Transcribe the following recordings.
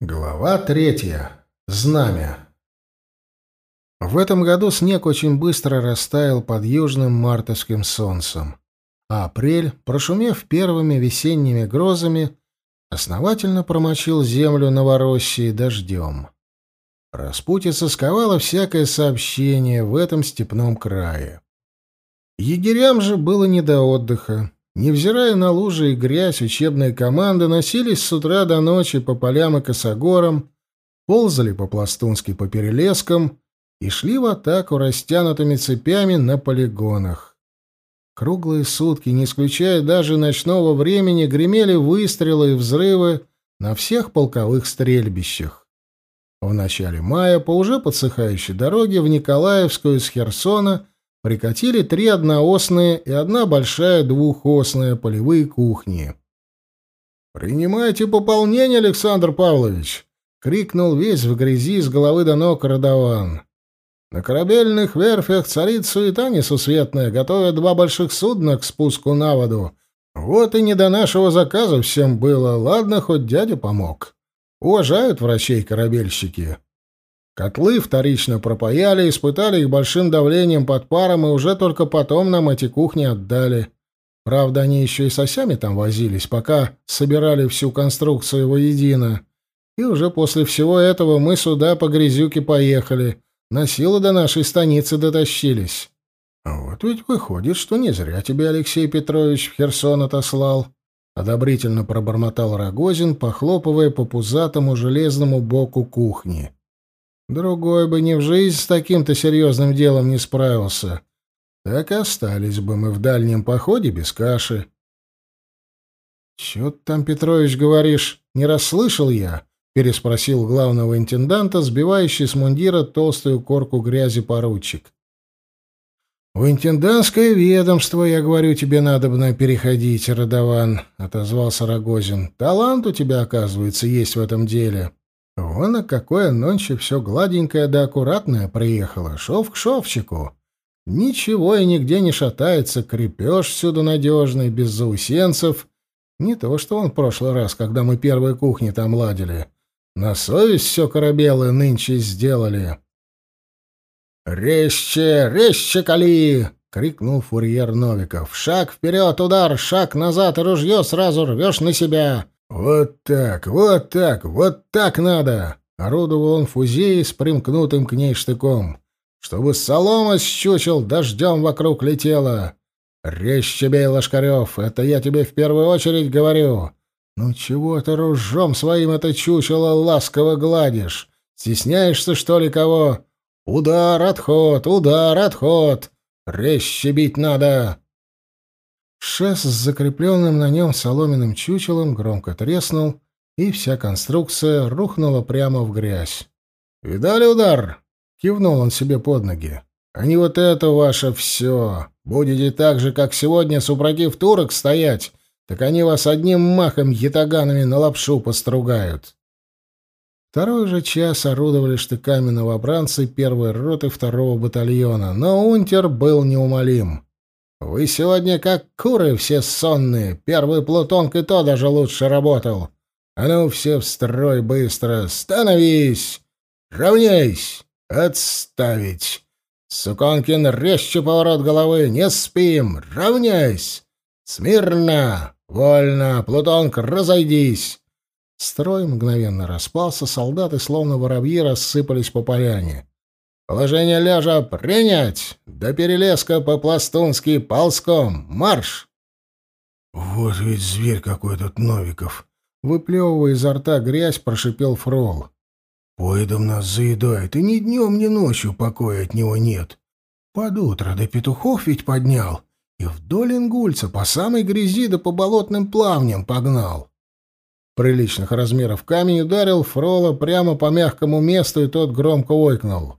Глава третья. Знамя. В этом году снег очень быстро растаял под южным мартовским солнцем, а апрель, прошумев первыми весенними грозами, основательно промочил землю Новороссии дождем. Распутица сковала всякое сообщение в этом степном крае. Егерям же было не до отдыха. Невзирая на лужи и грязь, учебные команды носились с утра до ночи по полям и косогорам, ползали по-пластунски по перелескам и шли в атаку растянутыми цепями на полигонах. Круглые сутки, не исключая даже ночного времени, гремели выстрелы и взрывы на всех полковых стрельбищах. В начале мая по уже подсыхающей дороге в Николаевскую с Херсона прикатили три одноосные и одна большая двухосная полевые кухни. «Принимайте пополнение, Александр Павлович!» — крикнул весь в грязи с головы до ног Радован. «На корабельных верфях царит суета несусветная, готовят два больших судна к спуску на воду. Вот и не до нашего заказа всем было, ладно, хоть дядя помог. Уважают врачей-корабельщики». Котлы вторично пропаяли, испытали их большим давлением под паром, и уже только потом нам эти кухни отдали. Правда, они еще и с осями там возились, пока собирали всю конструкцию воедино. И уже после всего этого мы сюда по грязюке поехали. На силу до нашей станицы дотащились. Вот ведь выходит, что не зря тебе Алексей Петрович в Херсон отослал. Одобрительно пробормотал Рогозин, похлопывая по пузатому железному боку кухни. Другой бы ни в жизнь с таким-то серьезным делом не справился. Так и остались бы мы в дальнем походе без каши. — Чё ты там, Петрович, говоришь? Не расслышал я? — переспросил главного интенданта, сбивающий с мундира толстую корку грязи поручик. — В интендантское ведомство, я говорю, тебе надо бы переходить, Родован, — отозвался Рогозин. — Талант у тебя, оказывается, есть в этом деле. — Вон, а какое нонче все гладенькое да аккуратное приехало, шов к шовчику. Ничего и нигде не шатается, крепеж всюду надежный, без заусенцев. Не то, что он в прошлый раз, когда мы первые кухни там ладили. На совесть все корабелы нынче сделали. «Резче, резче кали!» — крикнул фурьер Новиков. «Шаг вперед, удар, шаг назад, и ружье сразу рвешь на себя. «Вот так, вот так, вот так надо!» — орудовал он фузеей с примкнутым к ней штыком. «Чтобы солома с чучел дождем вокруг летела!» «Резче бей, Лошкарев, это я тебе в первую очередь говорю!» «Ну чего ты ружом своим это чучело ласково гладишь? Стесняешься, что ли, кого?» «Удар, отход, удар, отход! Резче бить надо!» Шест с закрепленным на нем соломенным чучелом громко треснул, и вся конструкция рухнула прямо в грязь. «Видали удар?» — кивнул он себе под ноги. «А не вот это ваше все. Будете так же, как сегодня, супротив турок стоять, так они вас одним махом ятаганами на лапшу постругают». Второй же час орудовали штыками новобранцы первой роты второго батальона, но унтер был неумолим. Вы сегодня как куры все сонные. Первый плутонг и то даже лучше работал. А ну все в строй быстро. Становись! Равняйсь! Отставить! Суконкин, резче поворот головы. Не спим! Равняйсь! Смирно! Вольно! Плутонг, разойдись! Строй мгновенно распался, солдаты, словно воробьи, рассыпались по поляне. Положение ляжа принять! До перелеска по-пластунски ползком! Марш!» «Вот ведь зверь какой этот Новиков!» Выплевывая изо рта грязь, прошипел Фрол. «Поедом нас заедает, и ни днем, ни ночью покоя от него нет. Под утро до петухов ведь поднял, и вдоль ингульца по самой грязи да по болотным плавням погнал». Приличных размеров камень ударил Фрола прямо по мягкому месту, и тот громко ойкнул.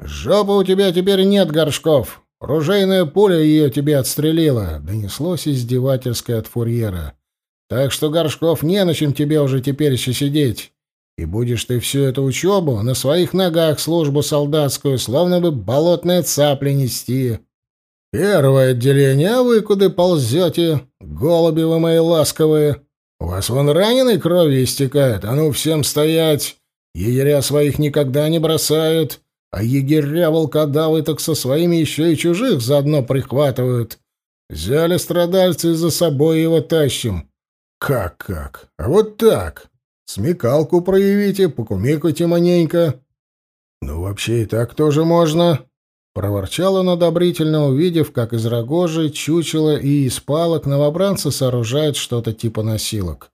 «Жопы у тебя теперь нет, Горшков! Ружейная пуля ее тебе отстрелила!» — донеслось издевательское от фурьера. «Так что, Горшков, не на чем тебе уже теперь еще сидеть. И будешь ты всю эту учебу на своих ногах службу солдатскую, словно бы болотные цапли нести. Первое отделение, а вы куда ползете, голуби вы мои ласковые?» У вас вон раненой крови истекает, а ну всем стоять! Егеря своих никогда не бросают, а егеря-волкодавы так со своими еще и чужих заодно прихватывают. Взяли страдальцы за собой его тащим. Как-как? А вот так. Смекалку проявите, покумекайте маненько. Ну, вообще и так тоже можно. Проворчал он одобрительно, увидев, как из рогожи, чучела и из палок новобранцы сооружают что-то типа носилок.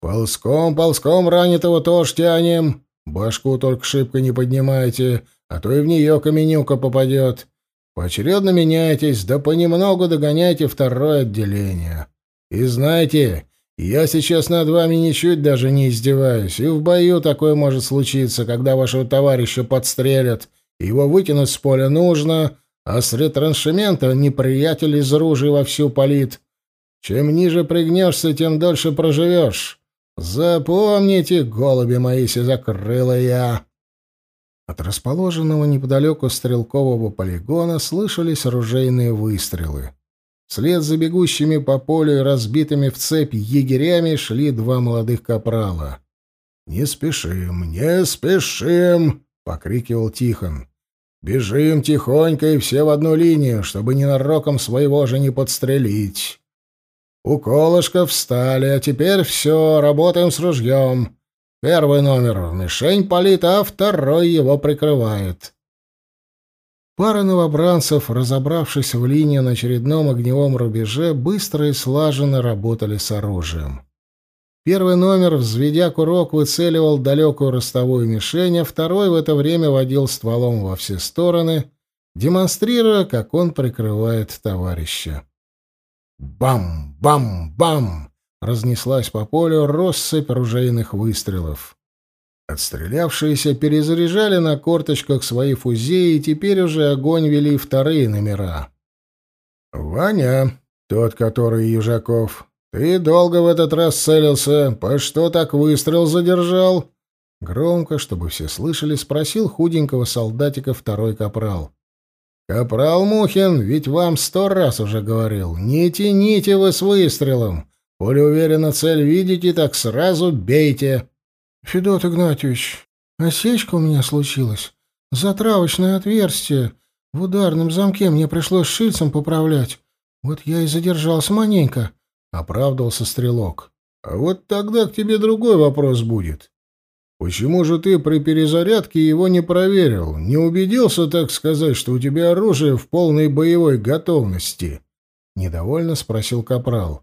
«Ползком, ползком ранитого тоже тянем. Башку только шибко не поднимайте, а то и в нее каменюка попадет. Поочередно меняйтесь, да понемногу догоняйте второе отделение. И знаете, я сейчас над вами ничуть даже не издеваюсь, и в бою такое может случиться, когда вашего товарища подстрелят» Его вытянуть с поля нужно, а с ретраншемента неприятель из ружей вовсю палит. Чем ниже пригнешься, тем дольше проживешь. Запомните, голуби мои я. От расположенного неподалеку стрелкового полигона слышались оружейные выстрелы. Вслед за бегущими по полю и разбитыми в цепь егерями шли два молодых капрала. «Не спешим, не спешим!» — покрикивал Тихон. «Бежим тихонько и все в одну линию, чтобы ненароком своего же не подстрелить. У колышка встали, а теперь все, работаем с ружьем. Первый номер — мишень палит, а второй его прикрывает». Пара новобранцев, разобравшись в линии на очередном огневом рубеже, быстро и слаженно работали с оружием. Первый номер, взведя курок, выцеливал далекую ростовую мишень, а второй в это время водил стволом во все стороны, демонстрируя, как он прикрывает товарища. Бам-бам-бам! Разнеслась по полю россыпь ружейных выстрелов. Отстрелявшиеся перезаряжали на корточках свои фузеи, и теперь уже огонь вели вторые номера. «Ваня, тот, который Южаков, «Ты долго в этот раз целился. По что так выстрел задержал?» Громко, чтобы все слышали, спросил худенького солдатика второй капрал. «Капрал Мухин, ведь вам сто раз уже говорил, не тяните вы с выстрелом. Коли уверенно цель видите, так сразу бейте». «Федот Игнатьевич, осечка у меня случилась. Затравочное отверстие. В ударном замке мне пришлось шильцем поправлять. Вот я и задержался маненько оправдывался стрелок. А вот тогда к тебе другой вопрос будет. Почему же ты при перезарядке его не проверил, не убедился, так сказать, что у тебя оружие в полной боевой готовности? Недовольно спросил капрал.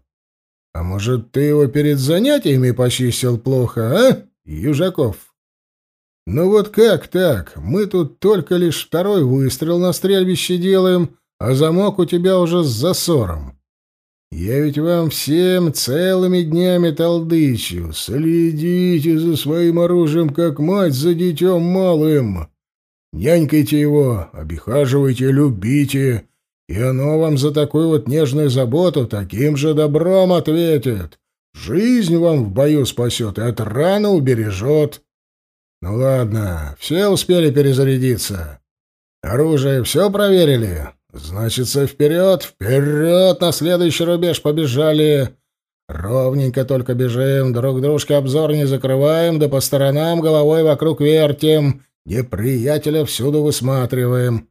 А может, ты его перед занятиями почистил плохо, а, Южаков? Ну вот как так? Мы тут только лишь второй выстрел на стрельбище делаем, а замок у тебя уже с засором. Я ведь вам всем целыми днями толдычу. Следите за своим оружием, как мать за детем малым. Нянькайте его, обихаживайте, любите, и оно вам за такую вот нежную заботу таким же добром ответит. Жизнь вам в бою спасет и от раны убережет. Ну ладно, все успели перезарядиться. Оружие все проверили? Значится, вперед, вперед, на следующий рубеж побежали. Ровненько только бежим, друг дружке обзор не закрываем, да по сторонам головой вокруг вертим, неприятеля всюду высматриваем.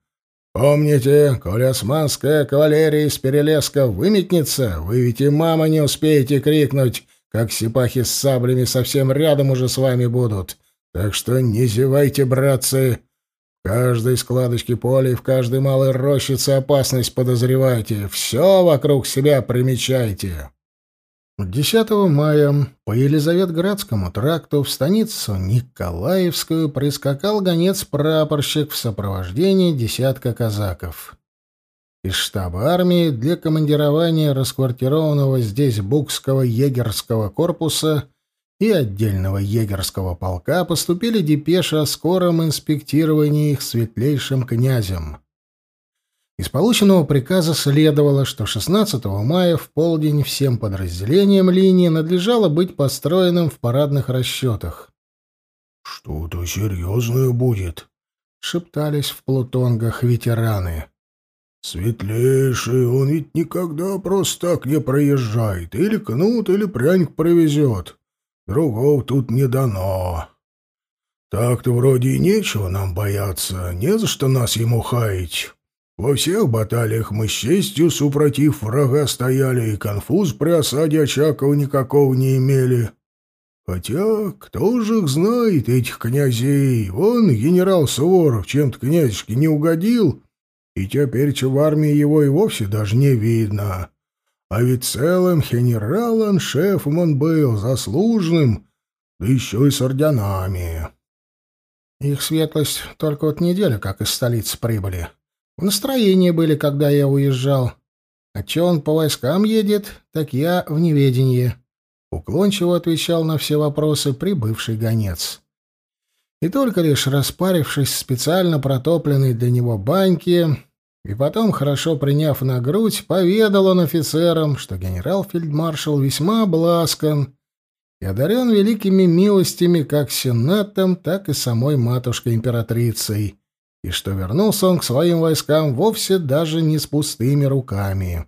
Помните, коли османская кавалерия из Перелеска выметнется, вы ведь и мама не успеете крикнуть, как сипахи с саблями совсем рядом уже с вами будут. Так что не зевайте, братцы, каждой складочке поля и в каждой малой рощице опасность подозревайте. Все вокруг себя примечайте. 10 мая по Елизаветградскому тракту в станицу Николаевскую прискакал гонец-прапорщик в сопровождении десятка казаков. Из штаба армии для командирования расквартированного здесь Букского егерского корпуса и отдельного егерского полка поступили депеши о скором инспектировании их светлейшим князем. Из полученного приказа следовало, что 16 мая в полдень всем подразделениям линии надлежало быть построенным в парадных расчетах. «Что-то серьезное будет», — шептались в плутонгах ветераны. «Светлейший, он ведь никогда просто так не проезжает. Или кнут, или пряник привезет. Другого тут не дано. Так-то вроде и нечего нам бояться, не за что нас ему хаять. Во всех баталиях мы с честью, супротив врага, стояли, и конфуз при осаде Очакова никакого не имели. Хотя, кто же их знает, этих князей? Вон генерал Суворов чем-то князешке не угодил, и теперь в армии его и вовсе даже не видно. А ведь целым генералом шефом он был, заслуженным, да еще и с орденами. Их светлость только вот неделю как из столицы прибыли. В настроении были, когда я уезжал. А че он по войскам едет, так я в неведении. Уклончиво отвечал на все вопросы прибывший гонец. И только лишь распарившись в специально протопленной для него баньке, и потом, хорошо приняв на грудь, поведал он офицерам, что генерал-фельдмаршал весьма обласкан и одарен великими милостями как сенатом, так и самой матушкой-императрицей, и что вернулся он к своим войскам вовсе даже не с пустыми руками.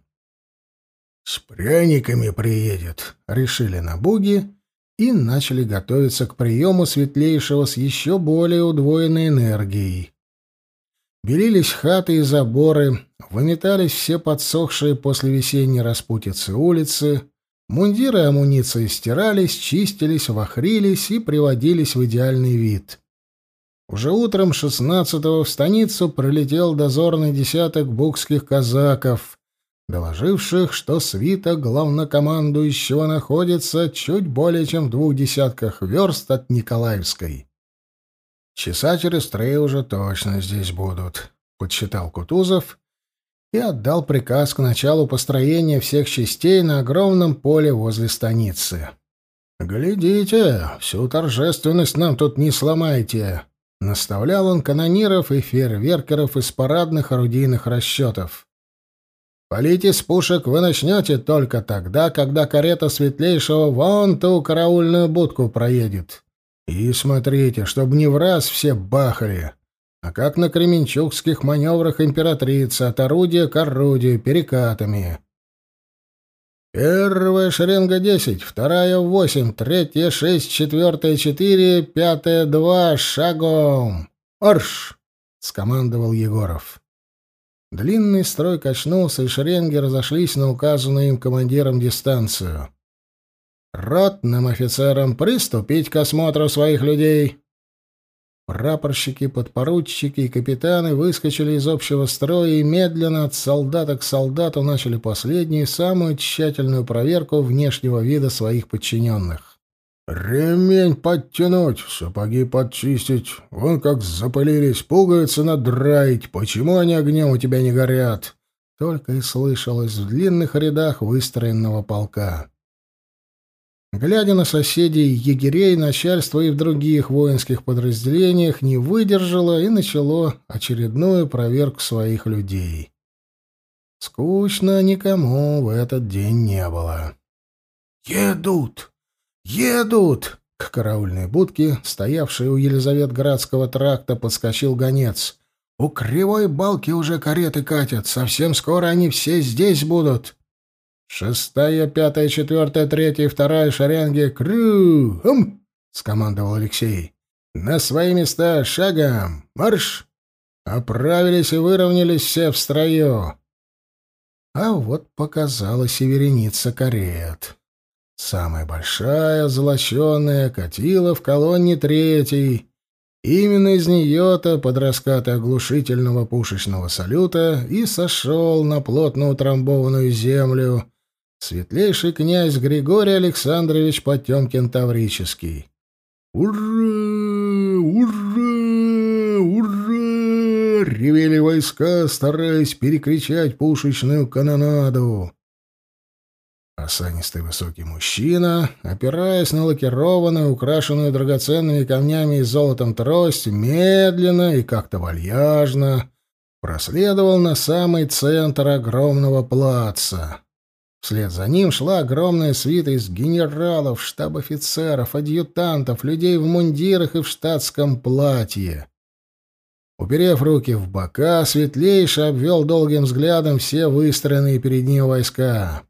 «С пряниками приедет», — решили на буги и начали готовиться к приему светлейшего с еще более удвоенной энергией. Белились хаты и заборы, выметались все подсохшие после весенней распутицы улицы, мундиры и амуниции стирались, чистились, вахрились и приводились в идеальный вид. Уже утром шестнадцатого в станицу прилетел дозорный десяток букских казаков, доложивших, что свита главнокомандующего находится чуть более чем в двух десятках верст от Николаевской. Часа через три уже точно здесь будут, подсчитал Кутузов и отдал приказ к началу построения всех частей на огромном поле возле станицы. Глядите, всю торжественность нам тут не сломайте, наставлял он канониров и фейерверкеров из парадных орудийных расчетов. Полить из пушек вы начнете только тогда, когда карета светлейшего вон ту караульную будку проедет. И смотрите, чтобы не в раз все бахали, а как на кременчугских маневрах императрицы от орудия к орудию перекатами. Первая шеренга десять, вторая восемь, третья шесть, четвертая четыре, пятая два, шагом. Орш! скомандовал Егоров. Длинный строй качнулся, и шеренги разошлись на указанную им командиром дистанцию. Ротным офицерам приступить к осмотру своих людей. Прапорщики, подпоручики и капитаны выскочили из общего строя и медленно от солдата к солдату начали последнюю, самую тщательную проверку внешнего вида своих подчиненных. «Ремень подтянуть, сапоги подчистить, вон как запылились, пуговицы надраить, почему они огнем у тебя не горят?» Только и слышалось в длинных рядах выстроенного полка. Глядя на соседей егерей, начальство и в других воинских подразделениях не выдержало и начало очередную проверку своих людей. Скучно никому в этот день не было. «Едут! Едут!» К караульной будке, стоявшей у Елизаветградского тракта, подскочил гонец. «У кривой балки уже кареты катят. Совсем скоро они все здесь будут». «Шестая, пятая, четвертая, третья, вторая шеренги. Крю! Хм!» — скомандовал Алексей. «На свои места шагом! Марш!» Оправились и выровнялись все в строю. А вот показалась и вереница карет. Самая большая, золоченая, катила в колонне третьей. Именно из нее-то под раскаты оглушительного пушечного салюта и сошел на плотно утрамбованную землю светлейший князь Григорий Александрович Потемкин-Таврический. «Ура! Ура! Ура!» — ревели войска, стараясь перекричать пушечную канонаду. Осанистый высокий мужчина, опираясь на лакированную, украшенную драгоценными камнями и золотом трость, медленно и как-то вальяжно проследовал на самый центр огромного плаца. Вслед за ним шла огромная свита из генералов, штаб-офицеров, адъютантов, людей в мундирах и в штатском платье. Уперев руки в бока, светлейший обвел долгим взглядом все выстроенные перед ним войска.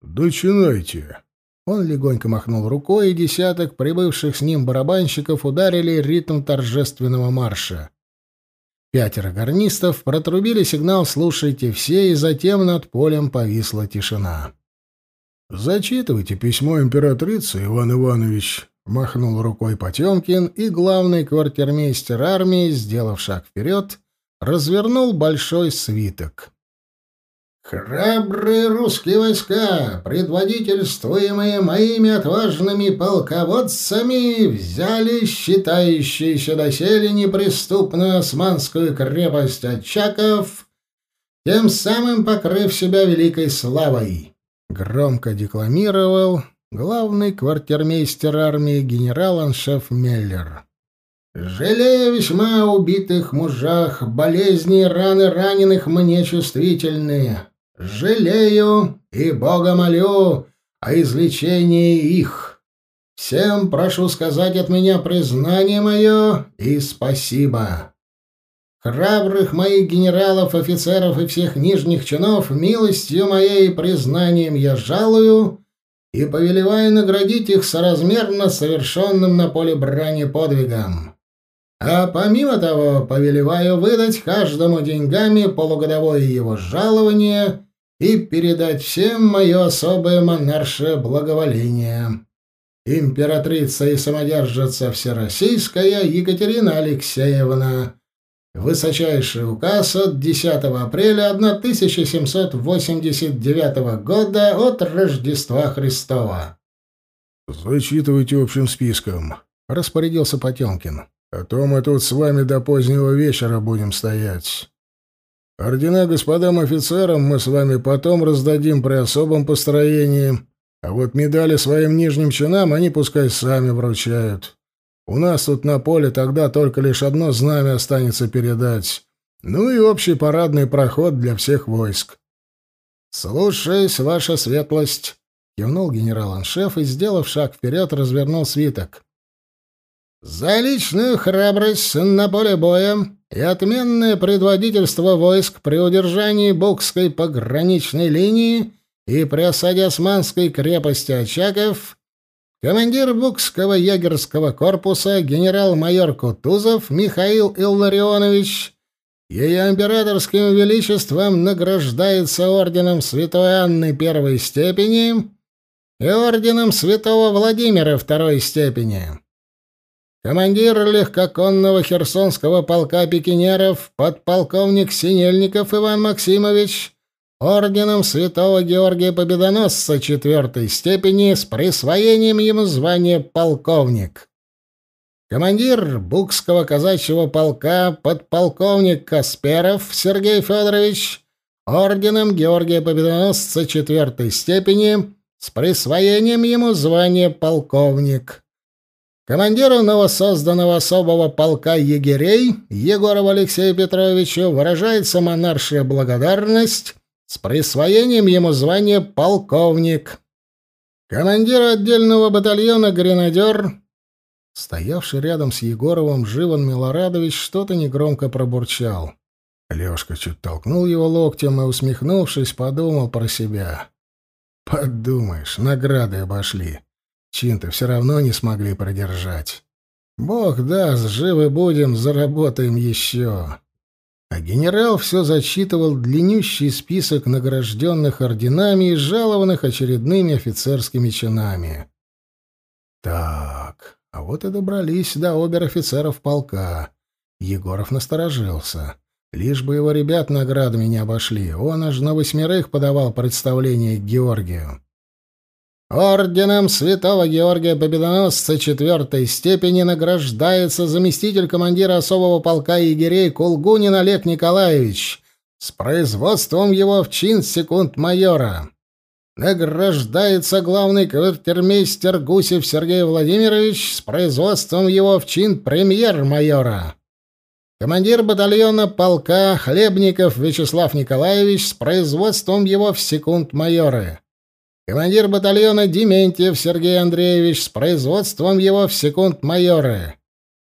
«Начинайте!» Он легонько махнул рукой, и десяток прибывших с ним барабанщиков ударили ритм торжественного марша. Пятеро гарнистов протрубили сигнал «Слушайте все», и затем над полем повисла тишина. «Зачитывайте письмо императрицы, Иван Иванович», — махнул рукой Потемкин, и главный квартирмейстер армии, сделав шаг вперед, развернул большой свиток. Храбрые русские войска, предводительствуемые моими отважными полководцами, взяли считающуюся доселе неприступную османскую крепость Очаков, тем самым покрыв себя великой славой. Громко декламировал главный квартирмейстер армии генерал-аншеф Меллер. Жалея весьма убитых мужах, болезни и раны раненых мне чувствительные, жалею и Бога молю о излечении их. Всем прошу сказать от меня признание мое и спасибо. Храбрых моих генералов, офицеров и всех нижних чинов милостью моей и признанием я жалую и повелеваю наградить их соразмерно совершенным на поле брани подвигам. А помимо того, повелеваю выдать каждому деньгами полугодовое его жалование и передать всем мое особое монаршее благоволение. Императрица и самодержица Всероссийская Екатерина Алексеевна. Высочайший указ от 10 апреля 1789 года от Рождества Христова. «Зачитывайте общим списком», — распорядился Потемкин. «А то мы тут с вами до позднего вечера будем стоять». Ордена господам офицерам мы с вами потом раздадим при особом построении, а вот медали своим нижним чинам они пускай сами вручают. У нас тут на поле тогда только лишь одно знамя останется передать. Ну и общий парадный проход для всех войск. «Слушаюсь, ваша светлость», — кивнул генерал-аншеф и, сделав шаг вперед, развернул свиток. «За личную храбрость на поле боя и отменное предводительство войск при удержании Букской пограничной линии и при осаде османской крепости Очаков, командир Букского егерского корпуса генерал-майор Кутузов Михаил Илларионович ее императорским величеством награждается орденом Святой Анны первой степени и орденом Святого Владимира второй степени. Командир легкоконного Херсонского полка пикинеров, подполковник Синельников Иван Максимович, орденом Святого Георгия Победоносца четвертой степени с присвоением ему звания полковник. Командир Букского казачьего полка, подполковник Касперов Сергей Федорович, орденом Георгия Победоносца четвертой степени с присвоением ему звания полковник. Командиру новосозданного особого полка егерей Егорову Алексею Петровичу выражается монаршая благодарность с присвоением ему звания полковник. Командиру отдельного батальона гренадер, стоявший рядом с Егоровым Живан Милорадович, что-то негромко пробурчал. Лёшка чуть толкнул его локтем и, усмехнувшись, подумал про себя. «Подумаешь, награды обошли. Чин-то все равно не смогли продержать. Бог даст, живы будем, заработаем еще. А генерал все зачитывал длиннющий список награжденных орденами и жалованных очередными офицерскими чинами. Так, а вот и добрались до обер-офицеров полка. Егоров насторожился. Лишь бы его ребят наградами не обошли. Он аж на восьмерых подавал представление Георгию. Орденом Святого Георгия Победоносца четвертой степени награждается заместитель командира особого полка егерей Кулгунин Олег Николаевич с производством его в чин секунд майора. Награждается главный квартирмейстер Гусев Сергей Владимирович с производством его в чин премьер-майора. Командир батальона полка Хлебников Вячеслав Николаевич с производством его в секунд майоры командир батальона Дементьев Сергей Андреевич с производством его в секунд майоры,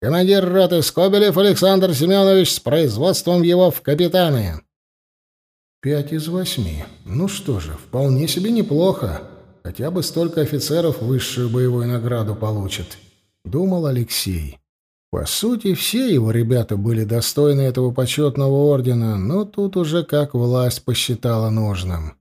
Командир роты Скобелев Александр Семенович с производством его в капитаны. Пять из восьми. Ну что же, вполне себе неплохо. Хотя бы столько офицеров высшую боевую награду получат, — думал Алексей. По сути, все его ребята были достойны этого почетного ордена, но тут уже как власть посчитала нужным.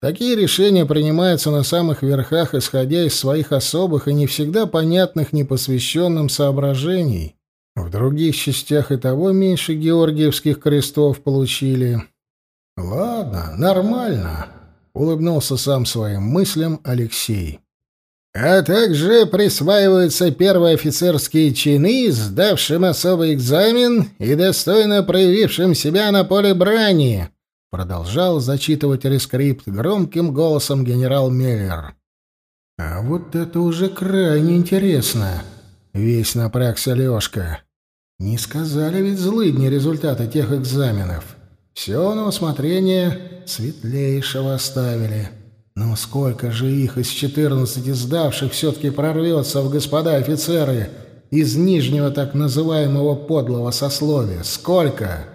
Такие решения принимаются на самых верхах, исходя из своих особых и не всегда понятных непосвященным соображений. В других частях и того меньше георгиевских крестов получили. «Ладно, нормально», — улыбнулся сам своим мыслям Алексей а также присваиваются первые офицерские чины, сдавшим особый экзамен и достойно проявившим себя на поле брани, продолжал зачитывать рескрипт громким голосом генерал Меллер. А вот это уже крайне интересно. Весь напрягся Лёшка. Не сказали ведь злыдни результаты тех экзаменов. Все на усмотрение светлейшего оставили. Но сколько же их из четырнадцати сдавших все-таки прорвется в господа офицеры из нижнего так называемого подлого сословия? Сколько?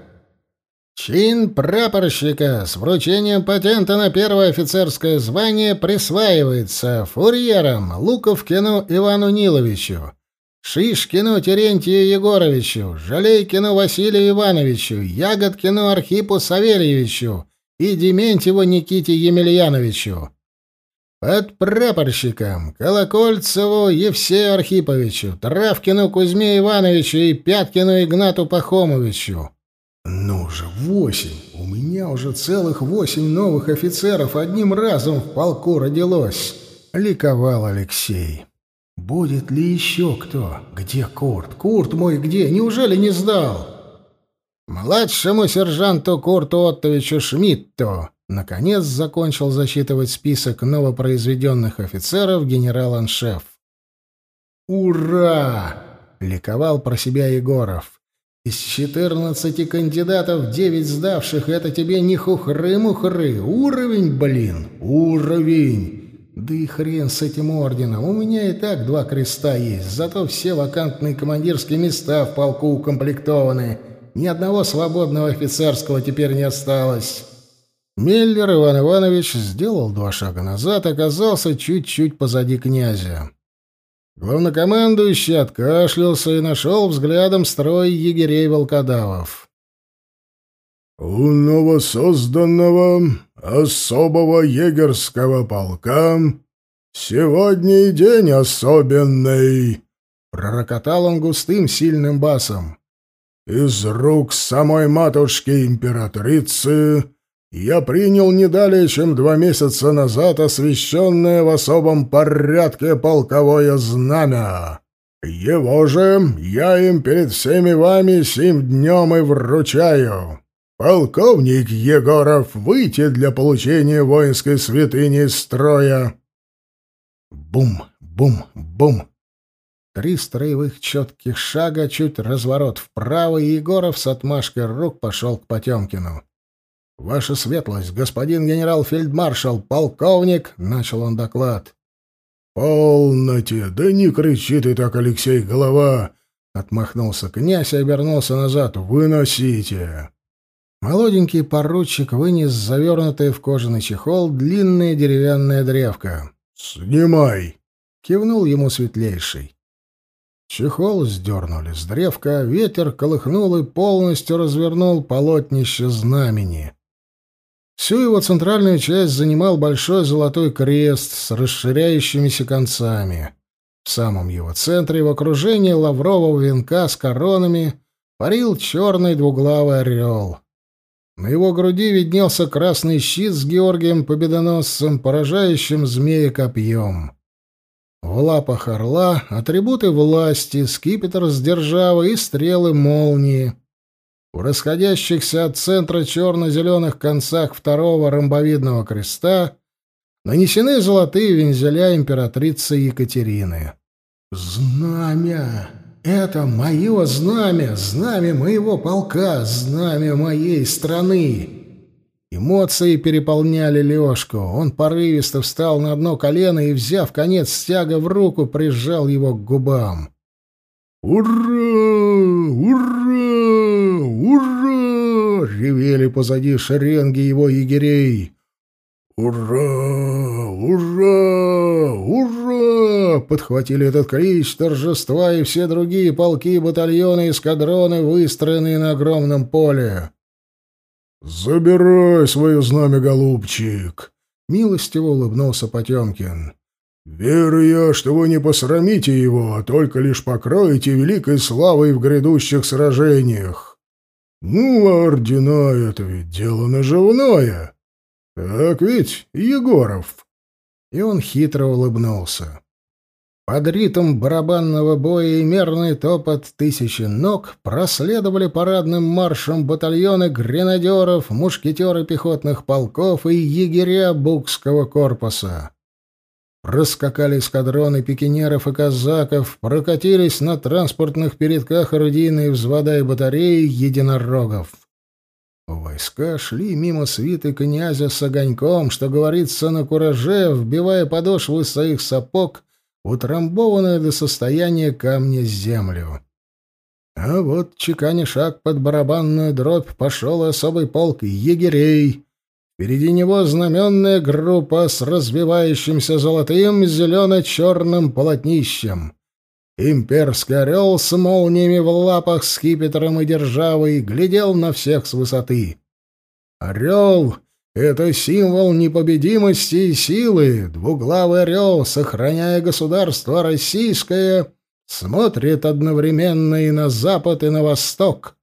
Чин прапорщика с вручением патента на первое офицерское звание присваивается фурьерам Луковкину Ивану Ниловичу, Шишкину Терентию Егоровичу, Жалейкину Василию Ивановичу, Ягодкину Архипу Савельевичу, и Дементьеву Никите Емельяновичу. Под прапорщиком Колокольцеву Евсею Архиповичу, Травкину Кузьме Ивановичу и Пяткину Игнату Пахомовичу. «Ну же, восемь! У меня уже целых восемь новых офицеров одним разом в полку родилось!» — ликовал Алексей. «Будет ли еще кто? Где Курт? Курт мой где? Неужели не сдал?» Младшему сержанту Курту Оттовичу Шмидту наконец закончил зачитывать список новопроизведенных офицеров генерал-аншеф. «Ура!» — ликовал про себя Егоров. «Из четырнадцати кандидатов девять сдавших — это тебе не хухры-мухры. Уровень, блин, уровень!» Да и хрен с этим орденом. У меня и так два креста есть, зато все вакантные командирские места в полку укомплектованы — ни одного свободного офицерского теперь не осталось. Миллер Иван Иванович сделал два шага назад, оказался чуть-чуть позади князя. Главнокомандующий откашлялся и нашел взглядом строй егерей-волкодавов. «У новосозданного особого егерского полка сегодня день особенный!» Пророкотал он густым сильным басом. Из рук самой матушки-императрицы я принял не далее, чем два месяца назад освященное в особом порядке полковое знамя. Его же я им перед всеми вами сим днем и вручаю. Полковник Егоров, выйти для получения воинской святыни из строя. Бум, бум, бум. Три строевых четких шага, чуть разворот вправо, и Егоров с отмашкой рук пошел к Потемкину. «Ваша светлость, господин генерал-фельдмаршал, полковник!» — начал он доклад. «Полноте! Да не кричи ты так, Алексей, голова!» — отмахнулся князь и обернулся назад. «Выносите!» Молоденький поручик вынес завернутое в кожаный чехол длинная деревянная древко. «Снимай!» — кивнул ему светлейший. Чехол сдернули с древка, ветер колыхнул и полностью развернул полотнище знамени. Всю его центральную часть занимал большой золотой крест с расширяющимися концами. В самом его центре, в окружении лаврового венка с коронами, парил черный двуглавый орел. На его груди виднелся красный щит с Георгием Победоносцем, поражающим змея копьем. В лапах орла атрибуты власти, скипетр с державой и стрелы молнии. В расходящихся от центра черно-зеленых концах второго ромбовидного креста нанесены золотые вензеля императрицы Екатерины. «Знамя! Это мое знамя! Знамя моего полка! Знамя моей страны!» Эмоции переполняли Лёшку. Он порывисто встал на одно колено и, взяв конец стяга в руку, прижал его к губам. «Ура! Ура! Ура!» — ревели позади шеренги его егерей. «Ура! Ура! Ура!» — подхватили этот клич торжества и все другие полки, батальоны и эскадроны, выстроенные на огромном поле. «Забирай свое знамя, голубчик!» — милостиво улыбнулся Потемкин. «Верю я, что вы не посрамите его, а только лишь покроете великой славой в грядущих сражениях. Ну, а ордена — это ведь дело наживное. Так ведь, Егоров?» И он хитро улыбнулся. Под ритм барабанного боя и мерный топот тысячи ног проследовали парадным маршем батальоны гренадеров, мушкетеры пехотных полков и егеря Букского корпуса. Проскакали эскадроны пикинеров и казаков, прокатились на транспортных передках орудийные взвода и батареи единорогов. Войска шли мимо свиты князя с огоньком, что говорится на кураже, вбивая подошвы своих сапог, утрамбованную до состояния камня землю. А вот, чеканя шаг под барабанную дробь, пошел особый полк егерей — Впереди него знаменная группа с развивающимся золотым зелено-черным полотнищем. Имперский орел с молниями в лапах, скипетром и державой глядел на всех с высоты. Орел — это символ непобедимости и силы. Двуглавый орел, сохраняя государство российское, смотрит одновременно и на запад, и на восток,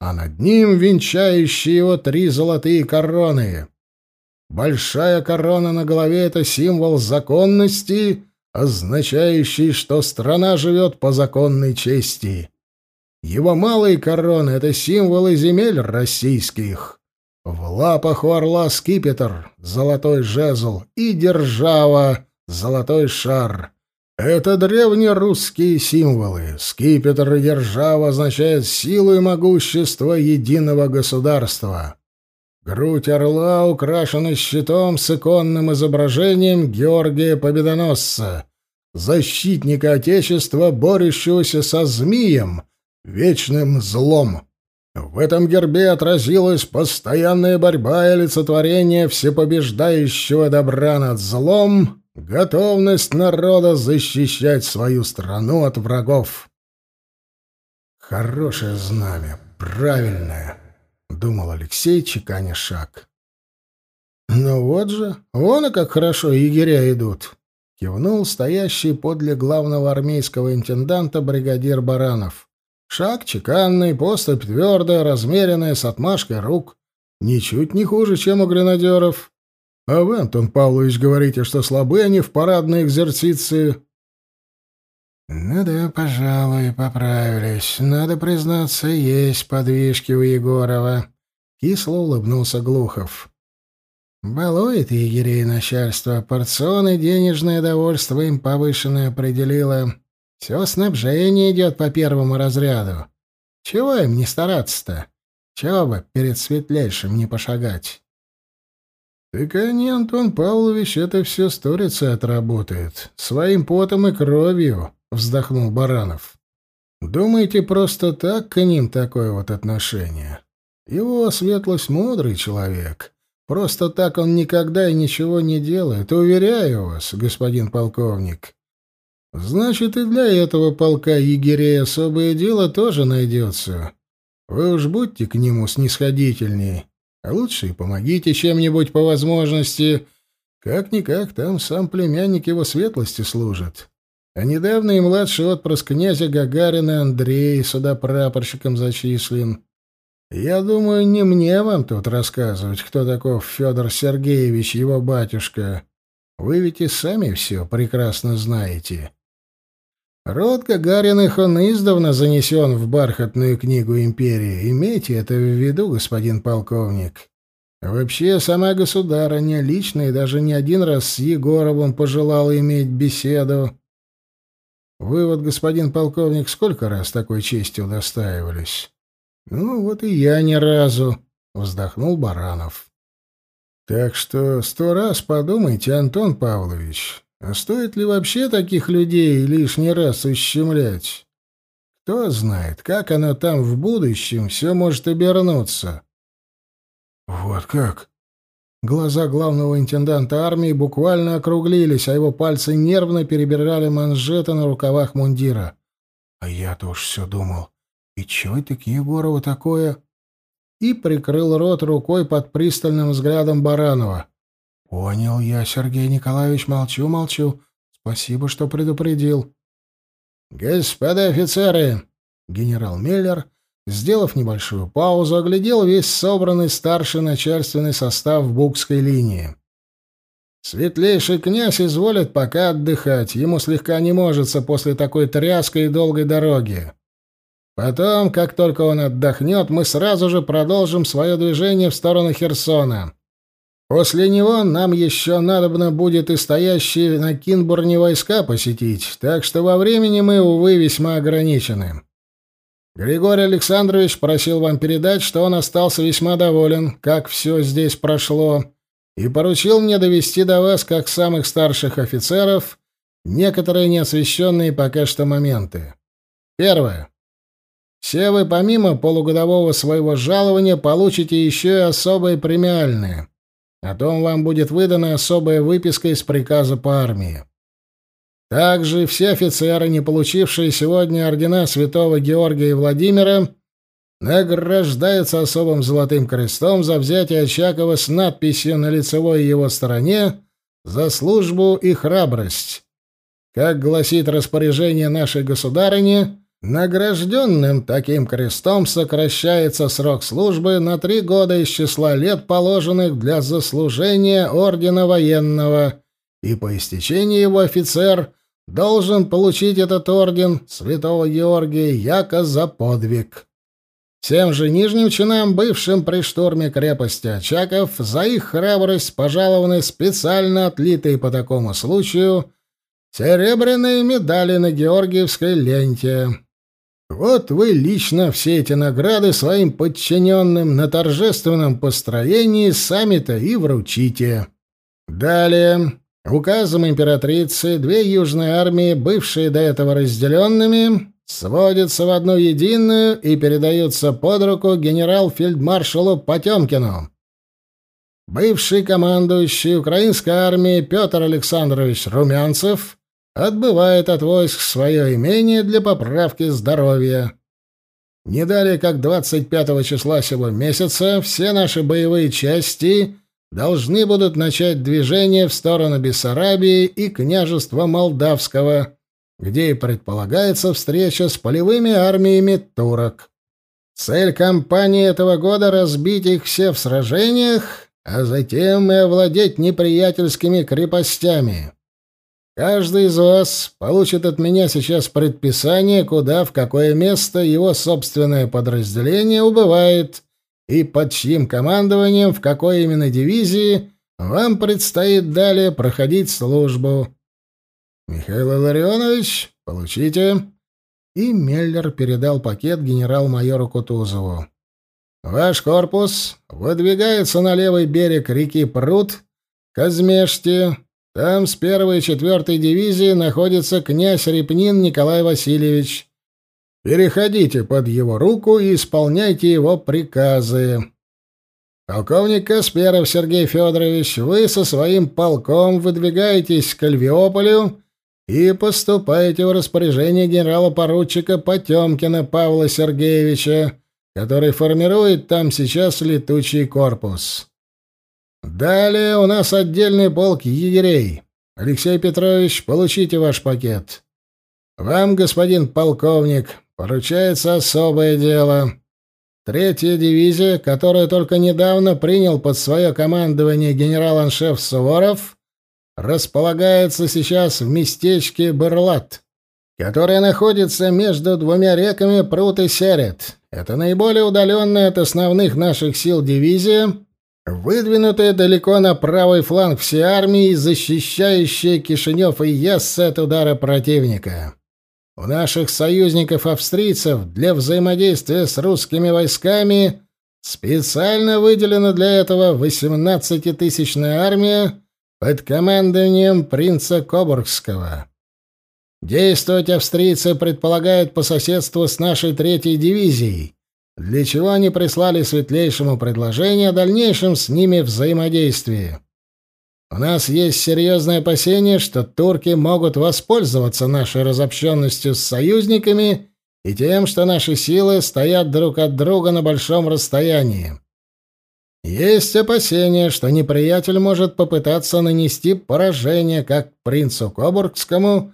а над ним венчающие его три золотые короны. Большая корона на голове — это символ законности, означающий, что страна живет по законной чести. Его малые короны — это символы земель российских. В лапах у орла скипетр, золотой жезл, и держава, золотой шар. Это древнерусские символы. Скипетр и держава означают силу и могущество единого государства. Грудь орла украшена щитом с иконным изображением Георгия Победоносца, защитника Отечества, борющегося со змеем, вечным злом. В этом гербе отразилась постоянная борьба и олицетворение всепобеждающего добра над злом, готовность народа защищать свою страну от врагов. Хорошее знамя, правильное. — думал Алексей, чеканя шаг. «Ну вот же, вон и как хорошо егеря идут!» — кивнул стоящий подле главного армейского интенданта бригадир Баранов. «Шаг чеканный, поступь твердая, размеренная, с отмашкой рук. Ничуть не хуже, чем у гренадеров. А вы, Антон Павлович, говорите, что слабы они в парадной экзерциции». «Ну да, пожалуй, поправились. Надо признаться, есть подвижки у Егорова». Кисло улыбнулся Глухов. «Балует егерей начальство, порционы денежное довольство им повышенное определило. Все снабжение идет по первому разряду. Чего им не стараться-то? Чего бы перед светлейшим не пошагать?» «Так они, Антон Павлович, это все сторицы отработают. Своим потом и кровью», вздохнул Баранов. Думаете, просто так к ним такое вот отношение? Его светлость мудрый человек. Просто так он никогда и ничего не делает, уверяю вас, господин полковник. Значит, и для этого полка егерей особое дело тоже найдется. Вы уж будьте к нему снисходительней, а лучше и помогите чем-нибудь по возможности. Как-никак там сам племянник его светлости служит. А недавно и младший отпрыск князя Гагарина Андрей сюда прапорщиком зачислен. Я думаю, не мне вам тут рассказывать, кто таков Федор Сергеевич, его батюшка. Вы ведь и сами все прекрасно знаете. Род Гагариных он издавна занесен в бархатную книгу империи. Имейте это в виду, господин полковник. Вообще, сама государыня лично и даже не один раз с Егоровым пожелала иметь беседу. Вы вот, господин полковник, сколько раз такой чести удостаивались? Ну, вот и я ни разу, — вздохнул Баранов. Так что сто раз подумайте, Антон Павлович, а стоит ли вообще таких людей лишний раз ущемлять? Кто знает, как оно там в будущем все может обернуться. Вот как? Глаза главного интенданта армии буквально округлились, а его пальцы нервно перебирали манжеты на рукавах мундира. А я-то уж все думал, и чего это к Егорову такое? И прикрыл рот рукой под пристальным взглядом Баранова. Понял я, Сергей Николаевич, молчу, молчу. Спасибо, что предупредил. Господа офицеры, генерал Меллер, сделав небольшую паузу, оглядел весь собранный старший начальственный состав Букской линии. Светлейший князь изволит пока отдыхать, ему слегка не можется после такой тряской и долгой дороги. Потом, как только он отдохнет, мы сразу же продолжим свое движение в сторону Херсона. После него нам еще надобно будет и стоящие на Кинбурне войска посетить, так что во времени мы, увы, весьма ограничены. Григорий Александрович просил вам передать, что он остался весьма доволен, как все здесь прошло, и поручил мне довести до вас, как самых старших офицеров, некоторые неосвещенные пока что моменты. Первое. Все вы помимо полугодового своего жалования получите еще и особые премиальные. О том вам будет выдана особая выписка из приказа по армии. Также все офицеры, не получившие сегодня ордена святого Георгия и Владимира, награждаются особым золотым крестом за взятие Очакова с надписью на лицевой его стороне «За службу и храбрость». Как гласит распоряжение нашей государыни, награжденным таким крестом сокращается срок службы на три года из числа лет, положенных для заслужения ордена военного, и по истечении его офицер – должен получить этот орден святого Георгия яко за подвиг. Всем же нижним чинам, бывшим при штурме крепости Очаков, за их храбрость пожалованы специально отлитые по такому случаю серебряные медали на Георгиевской ленте. Вот вы лично все эти награды своим подчиненным на торжественном построении сами-то и вручите. Далее Указом императрицы две южные армии, бывшие до этого разделенными, сводятся в одну единую и передаются под руку генерал-фельдмаршалу Потемкину. Бывший командующий украинской армией Петр Александрович Румянцев отбывает от войск свое имение для поправки здоровья. Не далее, как 25 числа сего месяца, все наши боевые части должны будут начать движение в сторону Бессарабии и княжества Молдавского, где и предполагается встреча с полевыми армиями турок. Цель кампании этого года — разбить их все в сражениях, а затем и овладеть неприятельскими крепостями. Каждый из вас получит от меня сейчас предписание, куда, в какое место его собственное подразделение убывает — и под чьим командованием, в какой именно дивизии вам предстоит далее проходить службу. Михаил Ларионович, получите. И Меллер передал пакет генерал-майору Кутузову. Ваш корпус выдвигается на левый берег реки Прут, Казмеште. Там с первой и четвертой дивизии находится князь Репнин Николай Васильевич. Переходите под его руку и исполняйте его приказы. Полковник Касперов Сергей Федорович, вы со своим полком выдвигаетесь к Альвеополю и поступаете в распоряжение генерала-поручика Потемкина Павла Сергеевича, который формирует там сейчас летучий корпус. Далее у нас отдельный полк егерей. Алексей Петрович, получите ваш пакет. Вам, господин полковник, поручается особое дело. Третья дивизия, которую только недавно принял под свое командование генерал-аншеф Суворов, располагается сейчас в местечке Берлат, которое находится между двумя реками Прут и Серет. Это наиболее удаленная от основных наших сил дивизия, выдвинутая далеко на правый фланг всей армии, защищающая Кишинев и Яссы от удара противника. У наших союзников-австрийцев для взаимодействия с русскими войсками специально выделена для этого 18-тысячная армия под командованием принца Кобургского. Действовать австрийцы предполагают по соседству с нашей третьей дивизией, для чего они прислали светлейшему предложение о дальнейшем с ними взаимодействии. У нас есть серьезное опасение, что турки могут воспользоваться нашей разобщенностью с союзниками и тем, что наши силы стоят друг от друга на большом расстоянии. Есть опасение, что неприятель может попытаться нанести поражение как принцу Кобургскому,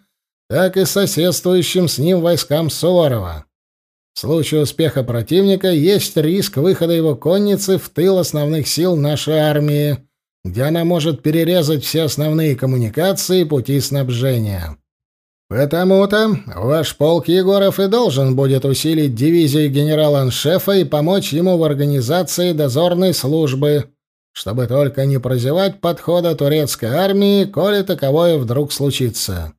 так и соседствующим с ним войскам Суворова. В случае успеха противника есть риск выхода его конницы в тыл основных сил нашей армии, где она может перерезать все основные коммуникации и пути снабжения. Потому-то ваш полк Егоров и должен будет усилить дивизию генерала-аншефа и помочь ему в организации дозорной службы, чтобы только не прозевать подхода турецкой армии, коли таковое вдруг случится.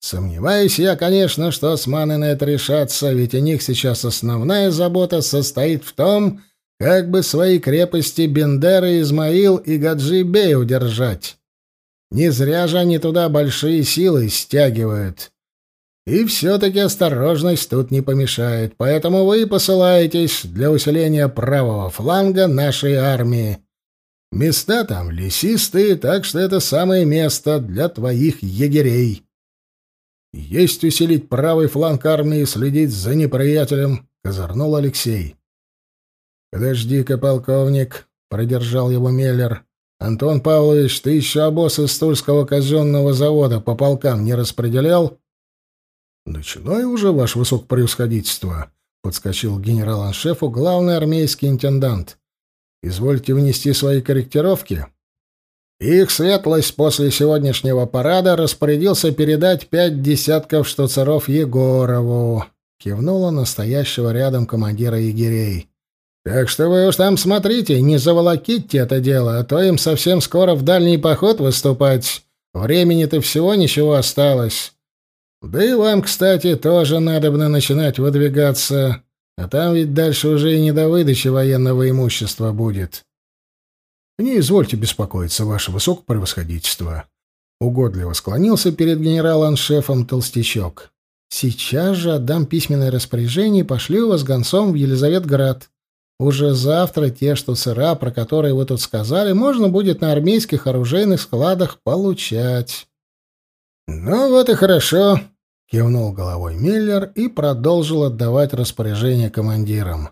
Сомневаюсь я, конечно, что османы на это решатся, ведь у них сейчас основная забота состоит в том, как бы свои крепости Бендеры, Измаил и Гаджи-Бей удержать. Не зря же они туда большие силы стягивают. И все-таки осторожность тут не помешает, поэтому вы посылаетесь для усиления правого фланга нашей армии. Места там лесистые, так что это самое место для твоих егерей. Есть усилить правый фланг армии и следить за неприятелем, — козырнул Алексей. — Подожди-ка, полковник, — продержал его Меллер. Антон Павлович, ты еще обоз из Тульского казенного завода по полкам не распределял? — Начинаю уже, ваше высокопревосходительство, — подскочил генерал-аншефу главный армейский интендант. — Извольте внести свои корректировки. Их светлость после сегодняшнего парада распорядился передать пять десятков штуцеров Егорову, — кивнула настоящего рядом командира егерей. — так что вы уж там смотрите, не заволоките это дело, а то им совсем скоро в дальний поход выступать. Времени-то всего ничего осталось. Да и вам, кстати, тоже надобно начинать выдвигаться, а там ведь дальше уже и не до выдачи военного имущества будет. Не извольте беспокоиться, ваше высокопревосходительство. Угодливо склонился перед генерал-аншефом Толстячок. Сейчас же отдам письменное распоряжение и пошлю вас гонцом в Елизаветград. Уже завтра те, что сыра, про которые вы тут сказали, можно будет на армейских оружейных складах получать. Ну вот и хорошо, кивнул головой Миллер и продолжил отдавать распоряжение командирам.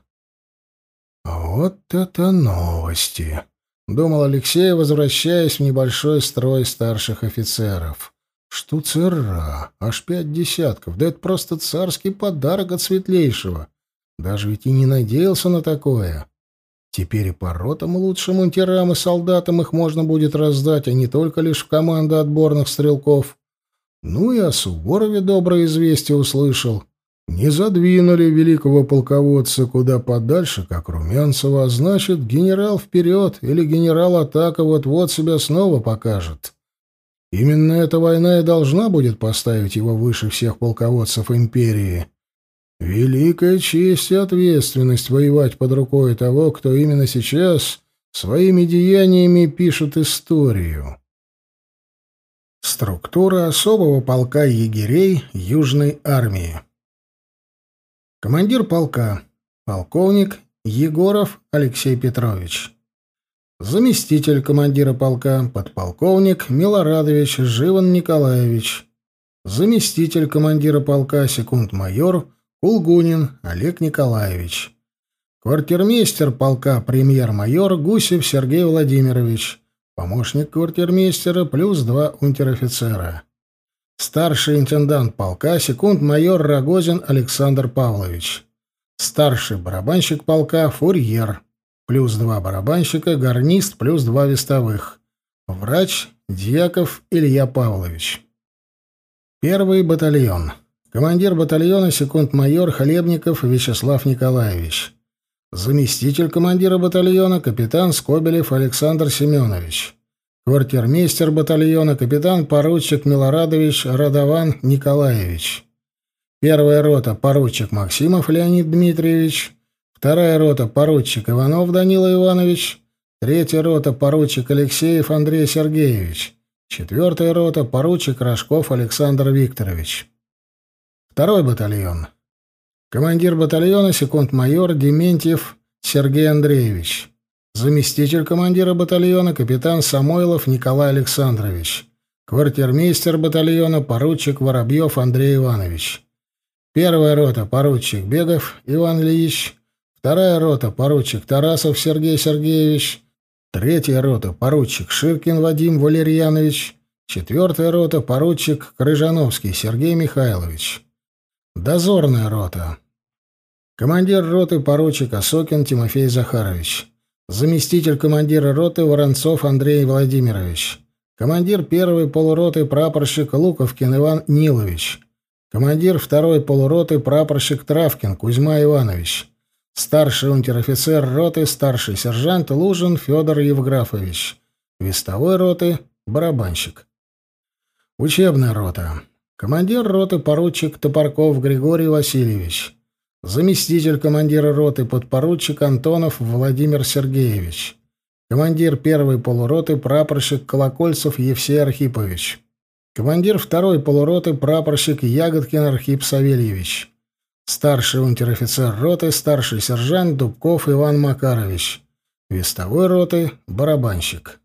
Вот это новости, думал Алексей, возвращаясь в небольшой строй старших офицеров. Штуцера, аж пять десятков, да это просто царский подарок от светлейшего. Даже ведь и не надеялся на такое. Теперь и по ротам лучшим унтерам и солдатам их можно будет раздать, а не только лишь в команду отборных стрелков. Ну и о Суворове доброе известие услышал. Не задвинули великого полководца куда подальше, как Румянцева, а значит, генерал вперед или генерал-атака вот-вот себя снова покажет. Именно эта война и должна будет поставить его выше всех полководцев империи. Великая честь и ответственность воевать под рукой того, кто именно сейчас своими деяниями пишет историю. Структура особого полка егерей Южной армии. Командир полка. Полковник Егоров Алексей Петрович. Заместитель командира полка. Подполковник Милорадович Живан Николаевич. Заместитель командира полка. Секунд-майор Кулгунин Олег Николаевич. Квартирмейстер полка премьер-майор Гусев Сергей Владимирович. Помощник квартирмейстера плюс два унтер-офицера. Старший интендант полка секунд-майор Рогозин Александр Павлович. Старший барабанщик полка Фурьер. Плюс два барабанщика, гарнист плюс два вестовых. Врач Дьяков Илья Павлович. Первый батальон. Командир батальона секунд-майор Хлебников Вячеслав Николаевич. Заместитель командира батальона капитан Скобелев Александр Семенович. Квартирмейстер батальона капитан-поручик Милорадович Радован Николаевич. Первая рота поручик Максимов Леонид Дмитриевич. Вторая рота поручик Иванов Данила Иванович. Третья рота поручик Алексеев Андрей Сергеевич. Четвертая рота — поручик Рожков Александр Викторович. Второй батальон. Командир батальона — секунд-майор Дементьев Сергей Андреевич. Заместитель командира батальона — капитан Самойлов Николай Александрович. Квартирмейстер батальона — поручик Воробьев Андрей Иванович. Первая рота — поручик Бегов Иван Ильич. Вторая рота — поручик Тарасов Сергей Сергеевич. Третья рота — поручик Ширкин Вадим Валерьянович. Четвертая рота — поручик Крыжановский Сергей Михайлович. Дозорная рота. Командир роты — поручик Осокин Тимофей Захарович. Заместитель командира роты — Воронцов Андрей Владимирович. Командир первой полуроты — прапорщик Луковкин Иван Нилович. Командир второй полуроты — прапорщик Травкин Кузьма Иванович. Старший унтер-офицер роты, старший сержант Лужин Федор Евграфович. Вестовой роты — барабанщик. Учебная рота. Командир роты поручик Топорков Григорий Васильевич. Заместитель командира роты подпоручик Антонов Владимир Сергеевич. Командир первой полуроты прапорщик Колокольцев Евсей Архипович. Командир второй полуроты прапорщик Ягодкин Архип Савельевич. Старший унтер-офицер роты, старший сержант Дубков Иван Макарович. Вестовой роты — барабанщик.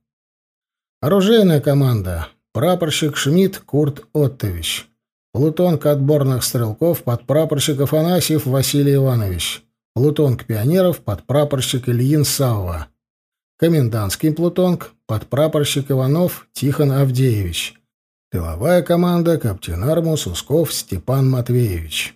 Оружейная команда. Прапорщик Шмидт Курт Оттович. Плутонг отборных стрелков подпрапорщик Афанасьев Василий Иванович. Плутонг пионеров подпрапорщик Ильин Савва. Комендантский плутонг подпрапорщик Иванов Тихон Авдеевич. Тыловая команда Каптенармус Усков Степан Матвеевич.